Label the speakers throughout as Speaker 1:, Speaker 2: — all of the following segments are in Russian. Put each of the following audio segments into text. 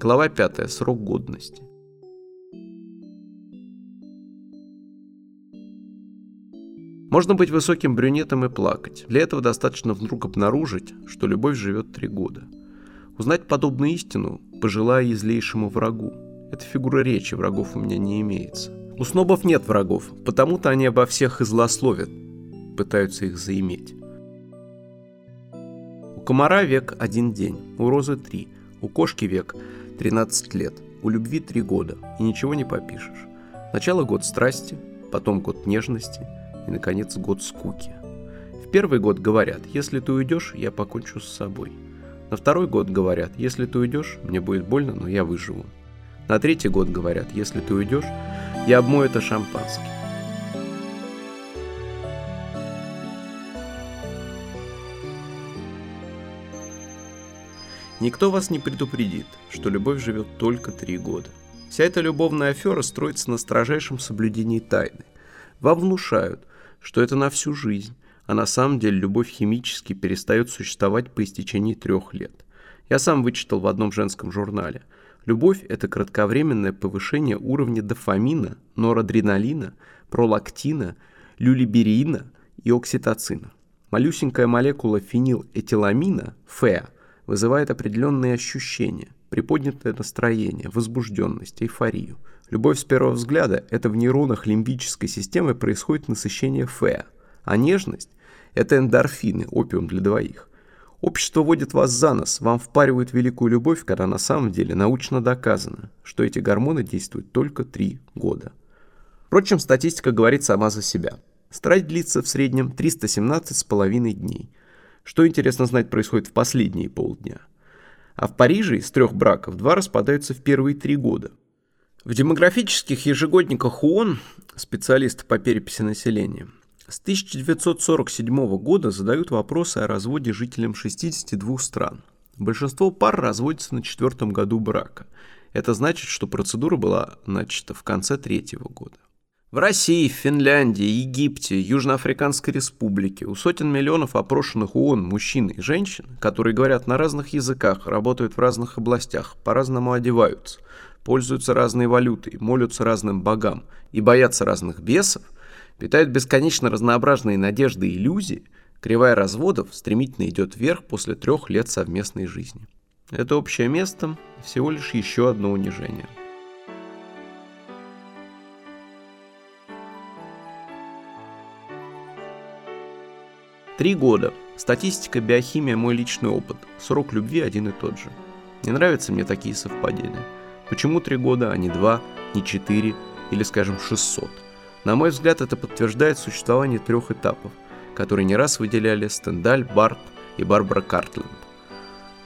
Speaker 1: Глава 5. Срок годности. Можно быть высоким брюнетом и плакать. Для этого достаточно вдруг обнаружить, что любовь живет три года. Узнать подобную истину, пожелая злейшему врагу. Эта фигура речи, врагов у меня не имеется. У снобов нет врагов, потому-то они обо всех и злословят, пытаются их заиметь. У комара век один день, у розы три, у кошки век 13 лет, у любви три года, и ничего не попишешь. Сначала год страсти, потом год нежности – и, наконец, год скуки. В первый год говорят, если ты уйдешь, я покончу с собой. На второй год говорят, если ты уйдешь, мне будет больно, но я выживу. На третий год говорят, если ты уйдешь, я обмою это шампанским. Никто вас не предупредит, что любовь живет только три года. Вся эта любовная афера строится на строжайшем соблюдении тайны. Вам внушают, что это на всю жизнь, а на самом деле любовь химически перестает существовать по истечении трех лет. Я сам вычитал в одном женском журнале. Любовь – это кратковременное повышение уровня дофамина, норадреналина, пролактина, люлиберина и окситоцина. Малюсенькая молекула фенилэтиламина, ФЭА, вызывает определенные ощущения, приподнятое настроение, возбужденность, эйфорию – Любовь с первого взгляда – это в нейронах лимбической системы происходит насыщение ФЭ, а нежность – это эндорфины, опиум для двоих. Общество водит вас за нос, вам впаривают великую любовь, когда на самом деле научно доказано, что эти гормоны действуют только три года. Впрочем, статистика говорит сама за себя. Страсть длится в среднем 317,5 дней. Что интересно знать происходит в последние полдня. А в Париже из трех браков два распадаются в первые три года – в демографических ежегодниках ООН, специалисты по переписи населения, с 1947 года задают вопросы о разводе жителям 62 стран. Большинство пар разводятся на четвертом году брака. Это значит, что процедура была начата в конце третьего года. В России, Финляндии, Египте, Южноафриканской Республике у сотен миллионов опрошенных ООН мужчин и женщин, которые говорят на разных языках, работают в разных областях, по-разному одеваются, пользуются разной валютой, молятся разным богам и боятся разных бесов, питают бесконечно разнообразные надежды и иллюзии, кривая разводов стремительно идет вверх после трех лет совместной жизни. Это общее место всего лишь еще одно унижение. Три года. Статистика, биохимия, мой личный опыт. Срок любви один и тот же. Не нравятся мне такие совпадения. Почему три года, а не два, не четыре или, скажем, 600? На мой взгляд, это подтверждает существование трех этапов, которые не раз выделяли Стендаль, Барт и Барбара Картленд.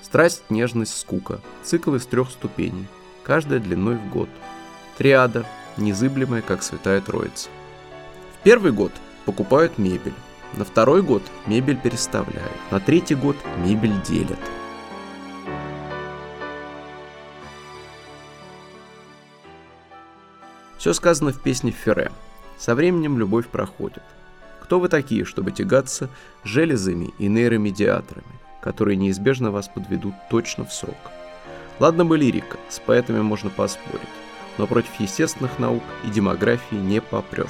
Speaker 1: Страсть, нежность, скука. Цикл из трех ступеней, каждая длиной в год. Триада, незыблемая, как Святая Троица. В первый год покупают мебель, на второй год мебель переставляют, на третий год мебель делят – Все сказано в песне Ферре. Со временем любовь проходит. Кто вы такие, чтобы тягаться железами и нейромедиаторами, которые неизбежно вас подведут точно в срок? Ладно бы лирика, с поэтами можно поспорить, но против естественных наук и демографии не попрешь.